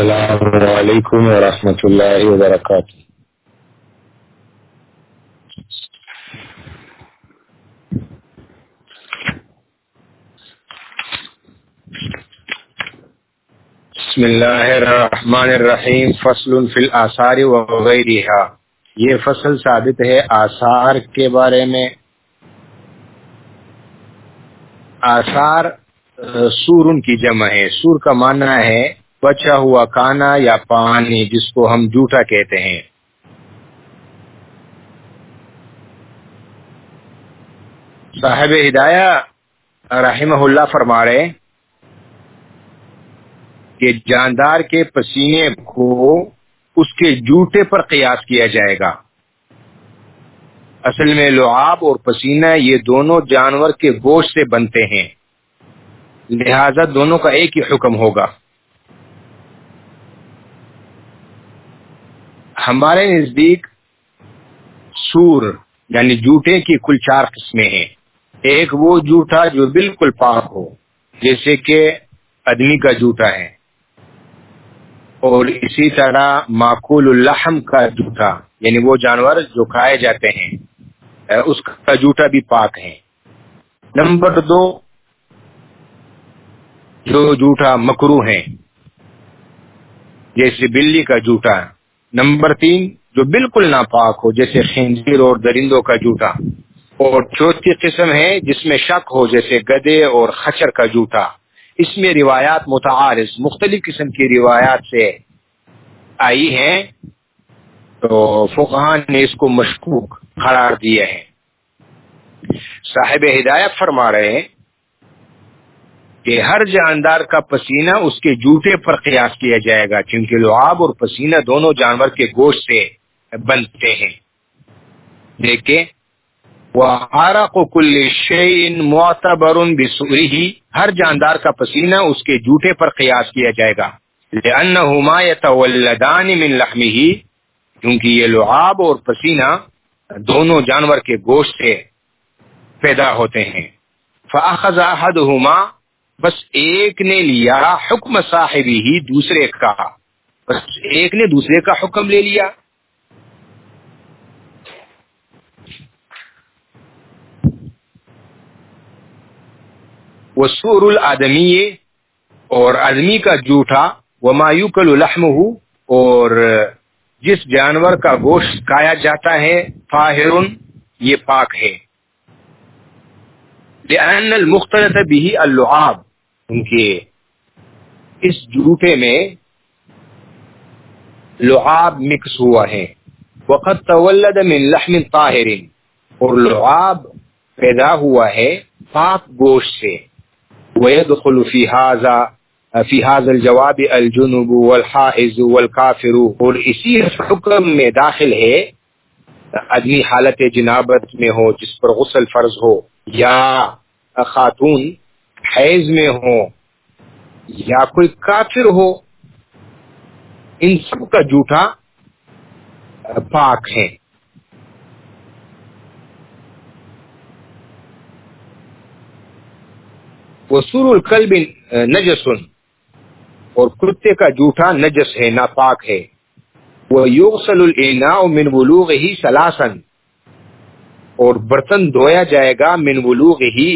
السلام علیکم ورحمۃ اللہ وبرکاتہ بسم اللہ الرحمن الرحیم فصل فی الاثار وغیرہ یہ فصل ثابت ہے آثار کے بارے میں. آثار سور ان کی جمع ہے. سور کا معنی ہے بچا ہوا کانا یا پانی جس کو ہم جھوٹا کہتے ہیں۔ صاحب ہدایہ رحمہ اللہ فرما رہے کہ جاندار کے پسینے کو اس کے جوتے پر قیاس کیا جائے گا۔ اصل میں لعاب اور پسینہ یہ دونوں جانور کے گوشت سے بنتے ہیں، لہذا دونوں کا ایک ہی حکم ہوگا۔ ہمارے نزدیک سور یعنی جوٹے کی کل چار قسمیں ہیں۔ ایک وہ جوٹا جو بالکل پاک ہو، جیسے کہ آدمی کا جوٹا ہے۔ اور اسی طرح معقول الحم کا جوٹا یعنی وہ جانور جو کھائے جاتے ہیں، اس کا جوٹا بھی پاک ہے۔ نمبر دو، جو جوٹا مکرو ہے، جیسے بلی کا جوٹا۔ نمبر تین، جو بالکل ناپاک ہو، جیسے خنزیر اور درندوں کا جوٹا اور چوتھی قسم ہے، جس میں شک ہو، جیسے گدے اور خچر کا جوتا۔ اس میں روایات متعارض، مختلف قسم کی روایات سے آئی ہیں۔ تو فقہان نے اس کو مشکوک قرار دیا ہے۔ صاحب ہدایت فرما رہے ہیں کہ ہر جاندار کا پسینہ اس کے جوتے پر قیاس کیا جائے گا کیونکہ لعاب اور پسینہ دونوں جانور کے گوشت سے بنتے ہیں۔ دیکھیں کل شعین معتبر بسوری ہر جاندار کا پسینہ اس کے جوتے پر قیاس کیا جائے گا۔ لأنهما يتولدان من لحمه۔ کیونکہ یہ لعاب اور پسینہ دونوں جانور کے گوشت سے پیدا ہوتے ہیں۔ فاخذ احدهما بس ایک نے لیا حکم صاحبی ہی دوسرے کا۔ بس ایک نے دوسرے کا حکم لے لیا۔ وہ سور العدمی اور آدمی کا جھوٹا وہ مایوکل الحم اور جس جانور کا گوشت کھایا جاتا ہے فاہر یہ پاک ہے۔ لأن المختلط بھی اللعاب ان کے اس جھوٹے میں لعاب مکس ہوا ہے۔ وقت تولد من لحم طاہر اور لعاب پیدا ہوا ہے پاک گوشت سے۔ ويدخل في هذا في هذا الجواب الجنوب والحائز والكافر۔ اور اسی حکم میں داخل ہے۔ آدمی حالت جنابت میں ہو، جس پر غسل فرض ہو۔ یا خاتون حیض میں ہو یا کوئی کافر ہو، ان سب کا جھوٹا پاک ہے۔ وسور القلب نجس، اور کتے کا جھوٹا نجس ہے، ناپاک ہے۔ وہ یوغسل النا من بلوغ ہی سلاسن اور برتن دھویا جائے گا من بلوغ ہی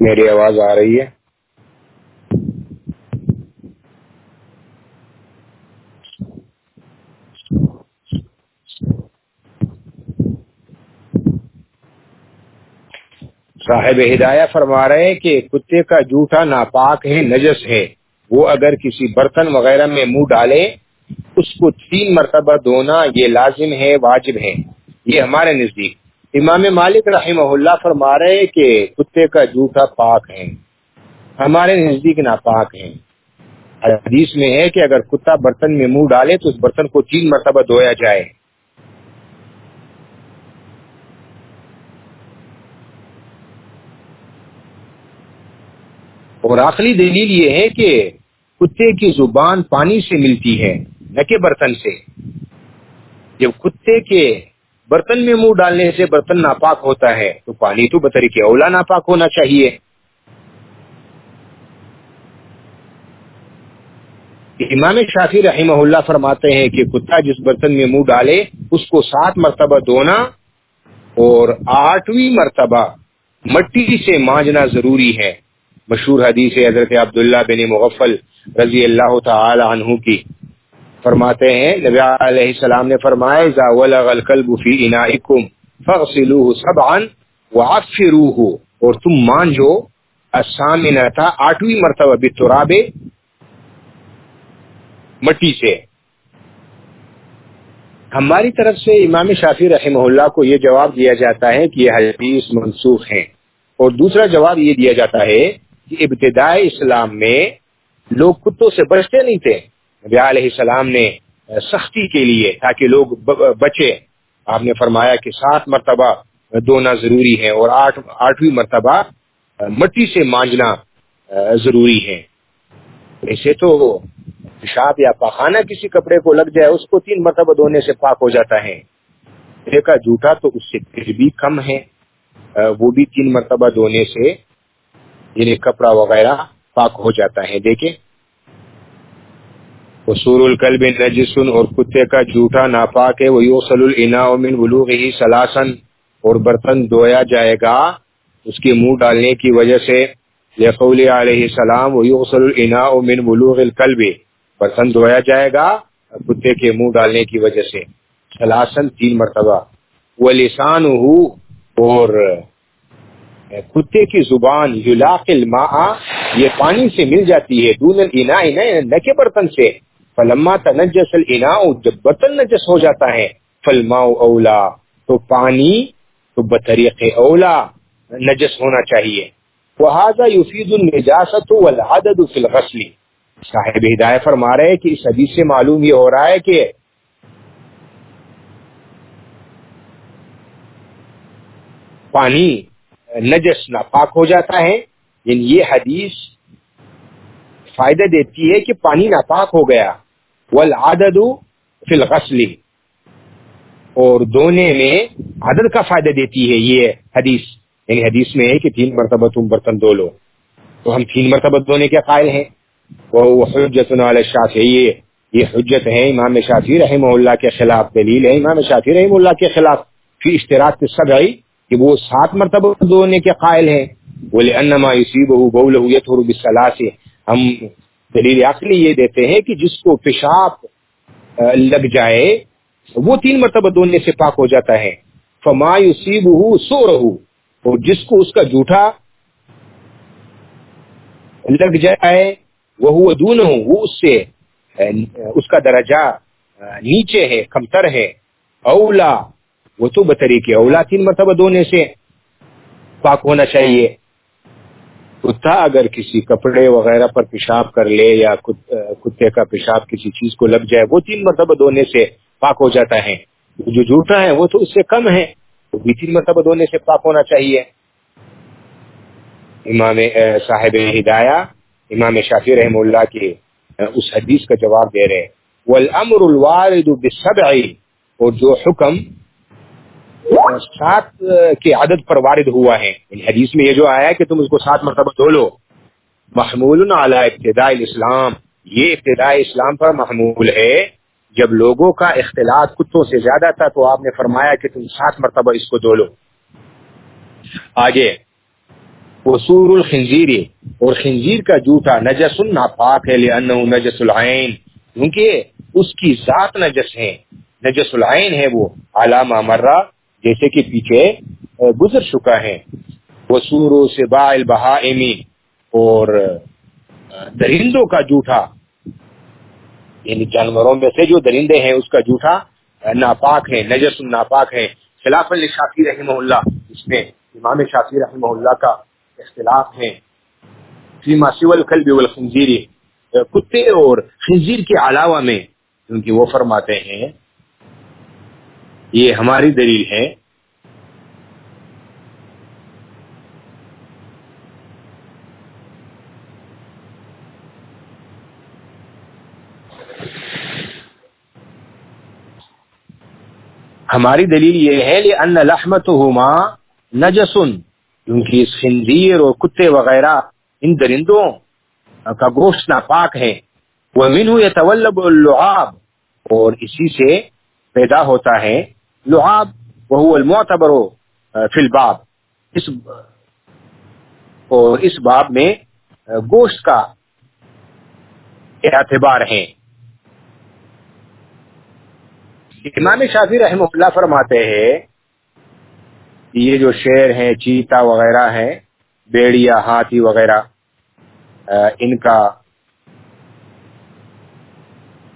میری آواز آ رہی ہے۔ صاحب ہدایہ فرما رہے ہیں کہ کتے کا جوٹا ناپاک ہے، نجس ہے۔ وہ اگر کسی برتن وغیرہ میں منہ ڈالے، اس کو تین مرتبہ دھونا یہ لازم ہے، واجب ہے۔ یہ ہمارے نزدیک۔ امام مالک رحمہ اللہ فرما رہے ہیں کہ کتے کا جوٹا پاک ہے، ہمارے نزدیک ناپاک ہے۔ حدیث میں ہے کہ اگر کتا برتن میں منہ ڈالے تو اس برتن کو تین مرتبہ دھویا جائے۔ اور آخری دلیل یہ ہے کہ کتے کی زبان پانی سے ملتی ہے، نہ کہ برتن سے۔ جب کتے کے برتن میں منہ ڈالنے سے برتن ناپاک ہوتا ہے۔ تو پانی تو بطری کے اولا ناپاک ہونا چاہیے۔ امام شافی رحمہ اللہ فرماتے ہیں کہ کتا جس برتن میں منہ ڈالے، اس کو سات مرتبہ دھونا اور آٹھویں مرتبہ مٹی سے مانجنا ضروری ہے۔ مشہور حدیث حضرت عبداللہ بن مغفل رضی اللہ تعالی عنہ کی۔ فرماتے ہیں، نبی علیہ السلام نے فرمایا، اذا ولغ القلب فی انائکم فغسلوه سبعا وعفروه اور تم مانجو السامنتا آٹھویں مرتبہ بالتراب مٹی سے۔ ہماری طرف سے امام شافی رحمہ اللہ کو یہ جواب دیا جاتا ہے کہ یہ حدیث منسوخ ہیں۔ اور دوسرا جواب یہ دیا جاتا ہے کہ ابتدائی اسلام میں لوگ کتوں سے بچتے نہیں تھے۔ نبی علیہ السلام نے سختی کے لیے تاکہ لوگ بچے۔ آپ نے فرمایا کہ سات مرتبہ دھونا ضروری ہے اور آٹھ، آٹھویں مرتبہ مٹی سے مانجنا ضروری ہے ایسے تو پیشاب یا پاخانہ کسی کپڑے کو لگ جائے اس کو تین مرتبہ دھونے سے پاک ہو جاتا ہے۔ کا جوتا تو اس سے پھر بھی کم ہے۔ وہ بھی تین مرتبہ دھونے سے یعنی کپڑا وغیرہ پاک ہو جاتا ہے۔ دیکھیں قصور القلب نجسن اور کتے کا جھوٹا ناپاک ہے وہ یوصل النا من ولوغ ہی سلاسن اور برتن دھویا جائے گا۔ اس کے منہ ڈالنے کی وجہ سے یقول علیہ السلام وہ یوصل النا من ولوغ القلب، برتن دھویا جائے گا کتے کے منہ ڈالنے کی وجہ سے۔ سلاسن تین مرتبہ۔ وہ لسان ہو اور کتے کی زبان، یلاق الماء، یہ پانی سے مل جاتی ہے۔ دون الانا نہ کے برتن سے۔ فلما تنجس الاناء، جب برتن نجس ہو جاتا ہے فلما اولا، تو پانی، تو بطریق اولا نجس ہونا چاہیے۔ وہذا یفید النجاست والعدد فی الغسل۔ صاحب ہدایت فرما رہے کہ اس حدیث سے معلوم یہ ہو رہا ہے کہ پانی نجس، ناپاک ہو جاتا ہے۔ یعنی یہ حدیث فائدہ دیتی ہے کہ پانی ناپاک ہو گیا۔ والعدد فی الغسل. اور دونے میں عدد کا فائدہ دیتی ہے یہ حدیث. یعنی حدیث میں ہے کہ تین مرتبہ تم برتن دو لو. تو ہم تین مرتبہ دھونے کے قائل ہیں. وہ حجت شافی یہ حجت ہے امام شافی رحمہ اللہ کے خلاف. دلیل ہے امام شافی رحمہ اللہ کے خلاف. فی اشتراک کے سب آئی کہ وہ سات مرتبہ دھونے کے قائل ہیں. بولے انما یسیبہ بولہ یتھر بالثلاث. ہم دلیل عقلی یہ دیتے ہیں کہ جس کو پیشاب لگ جائے، وہ تین مرتبہ دھونے سے پاک ہو جاتا ہے۔ فما یوسیب سو رہو اور جس کو اس کا جھوٹا لگ جائے وہ دون ہوں وہ اس سے اس کا درجہ نیچے ہے، کمتر ہے۔ اولا، وہ تو بطری کے اولا تین مرتبہ دھونے سے پاک ہونا چاہیے۔ کتا اگر کسی کپڑے وغیرہ پر پیشاب کر لے یا کتے کا پیشاب کسی چیز کو لگ جائے، وہ تین مرتبہ دھونے سے پاک ہو جاتا ہے۔ جو جھوٹا ہے، وہ تو اس سے کم ہے۔ وہ بھی تین مرتبہ دھونے سے پاک ہونا چاہیے۔ امام صاحب ہدایہ، امام شافی رحم اللہ کے اس حدیث کا جواب دے رہے والامر الوارد بالسبع اور جو حکم سات کے عدد پر وارد ہوا ہے۔ یعنی حدیث میں یہ جو آیا ہے کہ تم اس کو سات مرتبہ دھو لو محمول علی ابتداء اسلام یہ ابتداء اسلام پر محمول ہے۔ جب لوگوں کا اختلاط کتوں سے زیادہ تھا تو آپ نے فرمایا کہ تم سات مرتبہ اس کو دھو لو آگے۔ وصور الخنزیر۔ اور خنزیر کا جوٹا نجس ناپاک ہے لأنه نجس العین۔ کیونکہ اس کی ذات نجس ہے۔ نجس العین ہے وہ۔ علامہ مرہ۔ جیسے کہ پیچھے گزر چکا ہے۔ وسور سے با البہا اور درندوں کا جھوٹا۔ یعنی جانوروں میں سے جو درندے ہیں، اس کا جھوٹا ناپاک ہے نجس ناپاک ہے خلاف شافی رحمہ اللہ، اس میں امام شافی رحمہ اللہ کا اختلاف ہے۔ فیما سول قلب والخنزیر کتے اور خنزیر کے علاوہ میں، کیونکہ وہ فرماتے ہیں یہ ہماری دلیل ہے۔ ہماری دلیل یہ ہے کہ ان لحمت ہوما نجسن کیونکہ اس خنزیر اور کتے وغیرہ ان درندوں کا گوشت ناپاک ہے وہ منہ یا طلب العاب اور اسی سے پیدا ہوتا ہے۔ لعاب وہ المعتبر فی الباب. اس اور اس باب میں گوشت کا اعتبار ہے۔ امام شافی رحمہ اللہ فرماتے ہیں، یہ جو شیر ہیں، چیتا وغیرہ ہیں بیڑیا ہاتھی وغیرہ ان کا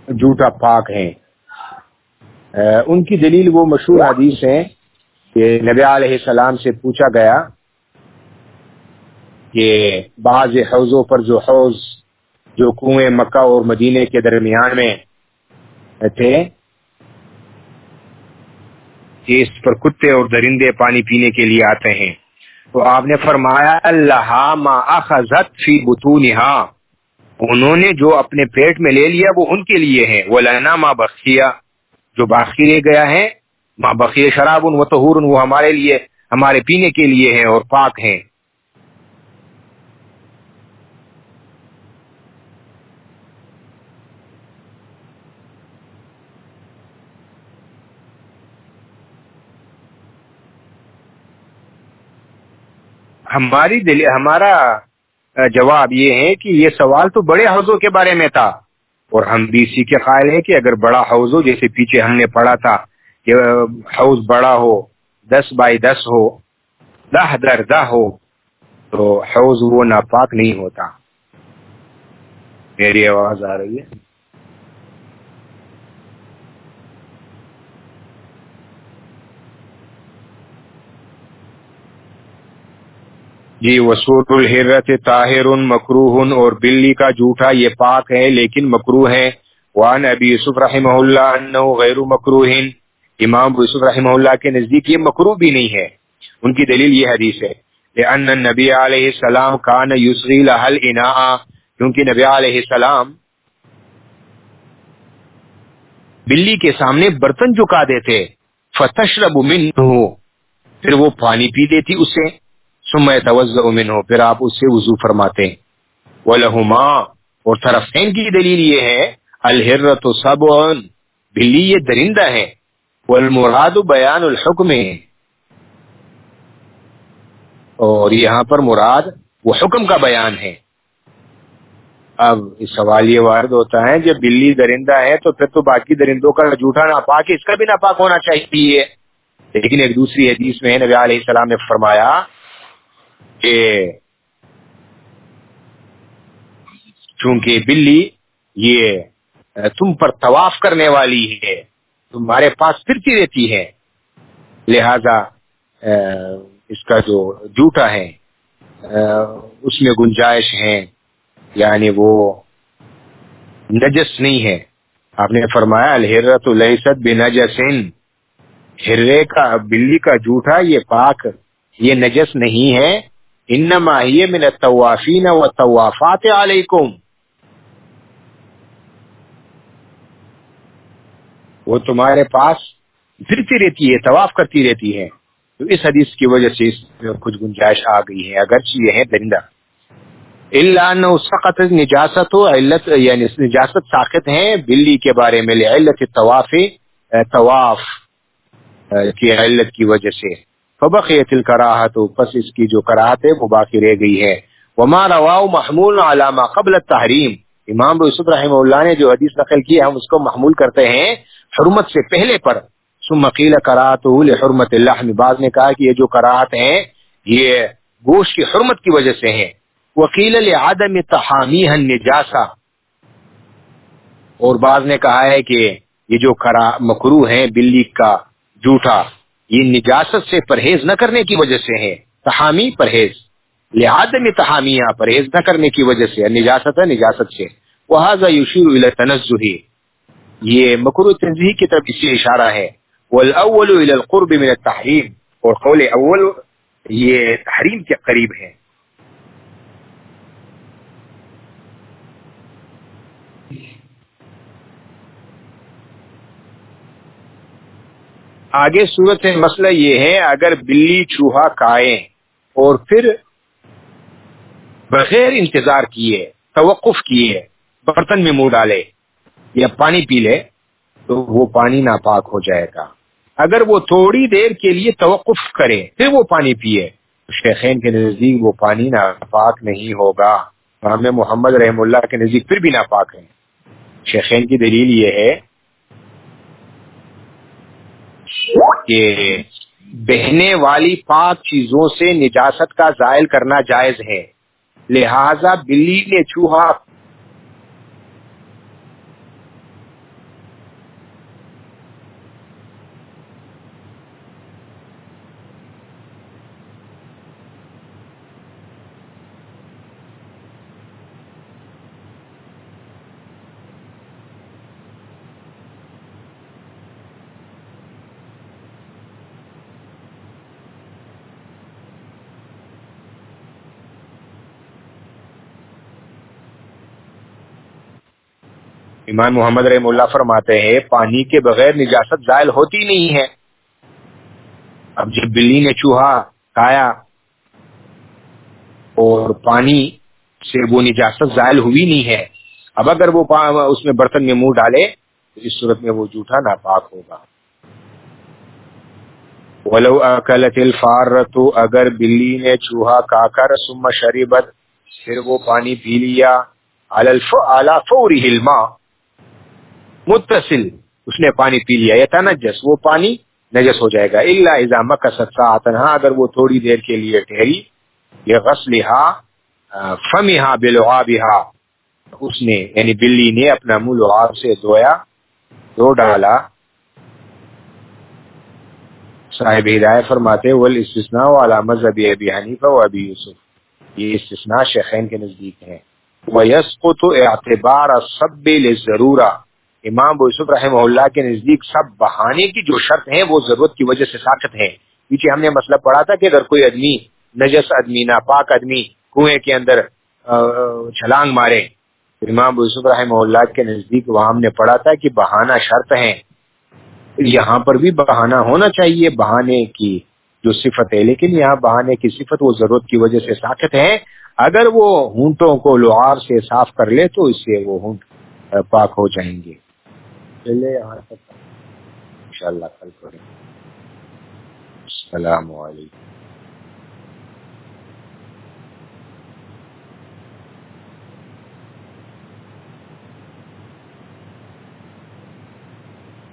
جھوٹا پاک ہیں۔ ان کی دلیل وہ مشہور حدیث ہے کہ نبی علیہ السلام سے پوچھا گیا کہ بعض حوضوں پر جو حوض، جو کنویں مکہ اور مدینے کے درمیان میں تھے، کہ اس پر کتے اور درندے پانی پینے کے لیے آتے ہیں۔ تو آپ نے فرمایا، اللہ ما اخذت فی بطونہا۔ انہوں نے جو اپنے پیٹ میں لے لیا، وہ ان کے لیے ہے وہ لنا ما بخیا۔ جو باقی رہ گیا ہے ماں بقی شراب ان وہ وہ ہمارے لیے، ہمارے پینے کے لیے ہیں اور پاک ہیں۔ ہماری دل ہمارا جواب یہ ہے کہ یہ سوال تو بڑے حوضوں کے بارے میں تھا۔ اور ہم بھی اسی کے قائل ہیں کہ اگر بڑا حوض ہو، جیسے پیچھے ہم نے پڑھا تھا کہ حوض بڑا ہو، دس بائی دس ہو، دہ در دہ ہو، تو حوض وہ ناپاک نہیں ہوتا۔ میری آواز آ رہی ہے؟ جی وسوٹ الحرت طاہر مکروہ اور بلی کا جھوٹا یہ پاک ہے، لیکن مکرو ہے۔ وان ابی یوسف رحمہ اللہ انہ غیر مکروہ۔ امام یوسف رحمہ اللہ کے نزدیک یہ مکرو بھی نہیں ہے۔ ان کی دلیل یہ حدیث ہے۔ لأن النبی علیہ السلام کان یسغی لحل اناء کیونکہ نبی علیہ السلام بلی کے سامنے برتن جھکا دیتے۔ فتشرب منہ پھر وہ پانی پی دیتی اس سے ثم يتوضا منه. پھر آپ اس سے وضو فرماتے ہیں. ولہما اور طرفین کی دلیل یہ ہے الحرۃ سبع بلی یہ درندہ ہے. والمراد بیان الحکم اور یہاں پر مراد وہ حکم کا بیان ہے. اب اس سوال یہ وارد ہوتا ہے، جب بلی درندہ ہے تو پھر تو باقی درندوں کا جھوٹا ناپاک، اس کا بھی ناپاک ہونا چاہیے. لیکن ایک دوسری حدیث میں نبی علیہ السلام نے فرمایا کہ چونکہ بلی یہ تم پر طواف کرنے والی ہے، تمہارے پاس پھرتی رہتی ہے، لہذا اس کا جو جھوٹا ہے اس میں گنجائش ہے یعنی وہ نجس نہیں ہے۔ آپ نے فرمایا الحرت الحسد بے نجسن ہرے کا، بلی کا جھوٹا، یہ پاک، یہ نجس نہیں ہے۔ انما ہی من التوافین و توافات علیکم. وہ تمہارے پاس پھرتی رہتی ہے، طواف کرتی رہتی ہے۔ تو اس حدیث کی وجہ سے اس میں کچھ گنجائش آ گئی ہے۔ اگرچہ یہ ہے درندہ۔ اللہ سخت نجاست ہو علت یعنی نجاست ساخت ہیں بلی کے بارے میں علت طواف طواف کی علت کی وجہ سے۔ فبقیت الکراہت پس اس کی جو کراہت ہے وہ باقی رہ گئی ہے۔ وما رواو محمول علامہ قبل التحریم۔ امام یوسف رحمہ اللہ نے جو حدیث نقل کی ہم اس کو محمول کرتے ہیں حرمت سے پہلے پر۔ ثم قیل کراہت لحرمت اللہ بعض نے کہا کہ یہ جو کراہت ہیں، یہ گوشت کی حرمت کی وجہ سے ہیں۔ وکیل عدم تحامی نجاسا اور بعض نے کہا ہے کہ یہ جو مکرو ہے بلی کا جھوٹا۔ یہ نجاست سے پرہیز نہ کرنے کی وجہ سے ہے، تحامی پرہیز۔ لہٰذا میں تحامیہ پرہیز نہ کرنے کی وجہ سے، نجاست ہے، نجاست سے۔ وہذا یشیر الى تنزہی یہ مکرو تنزہی کی طرف اس سے اشارہ ہے۔ والاول الى القرب من التحریم اور قول اول یہ تحریم کے قریب ہے۔ آگے صورت سے مسئلہ یہ ہے، اگر بلی چوہا کھائے اور پھر بغیر انتظار کیے، توقف کیے، برتن میں منہ ڈالے یا پانی پی لے، تو وہ پانی ناپاک ہو جائے گا۔ اگر وہ تھوڑی دیر کے لیے توقف کرے پھر وہ پانی پیے۔ شیخین کے نزدیک وہ پانی ناپاک نہیں ہوگا۔ ہمیں محمد رحم اللہ کے نزدیک پھر بھی ناپاک ہے شیخین کی دلیل یہ ہے کہ بہنے والی پاک چیزوں سے نجاست کا زائل کرنا جائز ہے۔ لہذا بلی نے چوہا امام محمد رحم اللہ فرماتے ہیں، پانی کے بغیر نجاست زائل ہوتی نہیں ہے۔ اب جب بلی نے چوہا، کھایا، اور پانی سے وہ نجاست زائل ہوئی نہیں ہے، اب اگر وہ اس میں برتن میں منہ ڈالے، تو اس صورت میں وہ جھوٹا، ناپاک ہوگا۔ ولو اکلت الفارت اگر بلی نے چوہا کا کر سم شریبت پھر وہ پانی پی لیا۔ فوری ہلما متصل، اس نے پانی پی لیا یہ یا تنجس وہ پانی نجس ہو جائے گا۔ اللہ اضامہ کا سچا آتنہا اگر وہ تھوڑی دیر کے لیے ٹھہری یہ غسلہا فمہا بلعابہا اس نے یعنی بلی نے اپنا منہ لعاب سے دھویا دو ڈالا۔ صاحب ہدایت فرماتے ول استثناء والا مذہب ابی حنیفہ و ابی یوسف یہ استثناء شیخین کے نزدیک ہیں۔ وَيَسْقُطُ اعتبار سب ضرورہ امام یوسف رحمہ اللہ کے نزدیک سب بہانے کی جو شرط ہیں وہ ضرورت کی وجہ سے ساخت ہیں۔ پیچھے ہم نے مسئلہ پڑھا تھا کہ اگر کوئی آدمی، نجس آدمی، ناپاک آدمی کنویں کے اندر چھلانگ مارے امام یوسف رحمہ اللہ کے نزدیک وہاں ہم نے پڑھا تھا کہ بہانہ شرط ہیں۔ یہاں پر بھی بہانہ ہونا چاہیے، بہانے کی جو صفت ہے، لیکن یہاں بہانے کی صفت وہ ضرورت کی وجہ سے ساخت ہے اگر وہ ہونٹوں کو لوہار سے صاف کر لے تو اس سے وہ ہونٹ پاک ہو جائیں گے۔ لله على فتح إن شاء الله خير السلام عليكم.